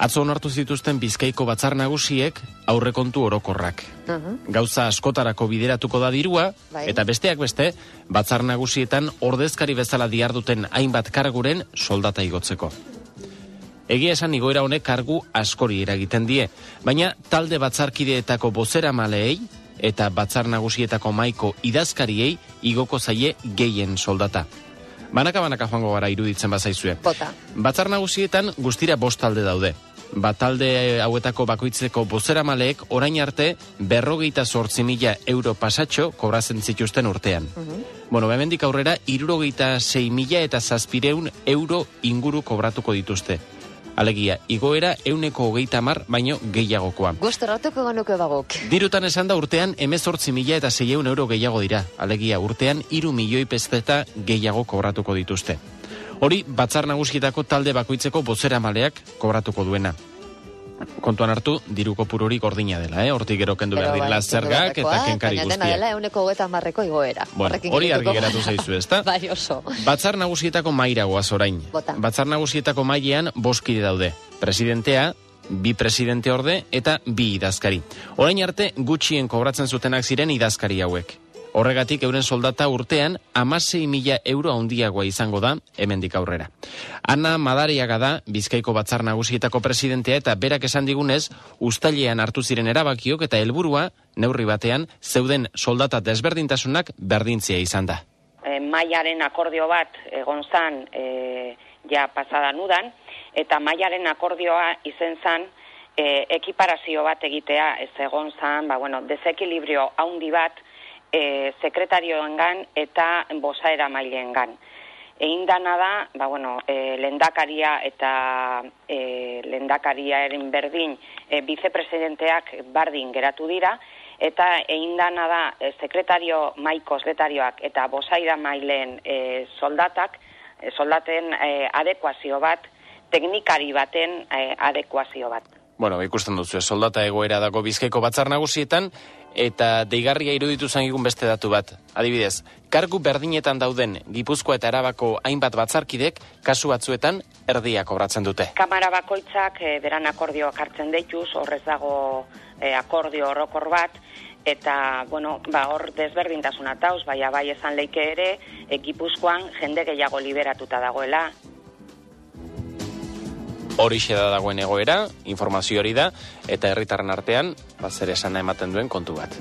Atzo onartu zituzten Bizkaiko batzar nagusiek aurrekontu orokorrak. Gauza askotarako bideratuko da dirua, Bai. eta besteak beste, batzar nagusietan ordezkari bezala diarduten hainbat karguren soldata igotzeko. Egia esan igoera honek kargu askori eragiten die, baina talde batzarkideetako bozera maleei eta batzar nagusietako maiko idazkariei igoko zaie gehien soldata. Banaka-banaka joango gara iruditzen bazaizue. Bota. Batzar nagusietan guztira bost talde daude. Bat talde hauetako bakoitzeko bozera maleek orain arte berrogeita sortzi mila euro pasatxo kobrazen zituzten urtean. Bueno, bemendik aurrera, irurogeita sei mila eta zazpireun euro inguru kobratuko dituzte. Alegia, igoera euneko hogeita mar, baino gehiagokoa. Gustoratuko ganuko bagok. Dirutan esan da urtean emezortzi mila eta zeieun euro gehiago dira. Alegia, urtean iru milioi pesteta gehiago kobratuko dituzte. Hori, batzar nagusietako talde bakoitzeko bozera maleak kobratuko duena. Kontuan hartu, diru kopururi gordina dela, eh? Hortik gero kendu behar direla bai, zergak eta kenkari baina guztia. dela euneko hogeta marreko igoera. Bueno, hori argi geratu zaizu, ezta? Bai, oso. Batzar nagusietako mairagoaz orain. Bota. Batzar nagusietako mailean boskide daude. Presidentea, bi presidente orde eta bi idazkari. Orain arte gutxien kobratzen zutenak ziren idazkari hauek. Horregatik euren soldata urtean amasei mila euro handiagoa izango da hemendik aurrera. Ana Madariaga da Bizkaiko Batzar Nagusietako presidentea eta berak esan digunez, ustailean hartu ziren erabakiok eta helburua neurri batean zeuden soldata desberdintasunak berdintzea izan da. e, mailaren akordio bat egon zan e, ja pasadan udan, eta mailaren akordioa izen zan e, ekiparazio bat egitea ez egon zan, ba, bueno, desekilibrio haundi bat e, sekretarioengan eta bosaera maileengan. Egin dana da, ba, bueno, e, lendakaria eta e, lendakariaren berdin e, vicepresidenteak bardin geratu dira, eta egin dana da e, sekretario maiko sekretarioak eta bosaida mailen e, soldatak, e, soldaten e, adekuazio bat, teknikari baten e, adekuazio bat. Bueno, ikusten duzu, soldata egoera dago bizkaiko batzar nagusietan, eta deigarria iruditu zangigun beste datu bat. Adibidez, kargu berdinetan dauden Gipuzkoa eta Arabako hainbat batzarkidek, kasu batzuetan erdia kobratzen dute. Kamara bakoitzak e, beran akordioak hartzen dituz, horrez dago e, akordio orokor bat, eta, bueno, ba, hor desberdintasuna tauz, baina bai esan leike ere, e, Gipuzkoan jende gehiago liberatuta dagoela, Horixe da dagoen egoera, informazio hori da, eta herritarren artean, ba, zer esana ematen duen kontu bat.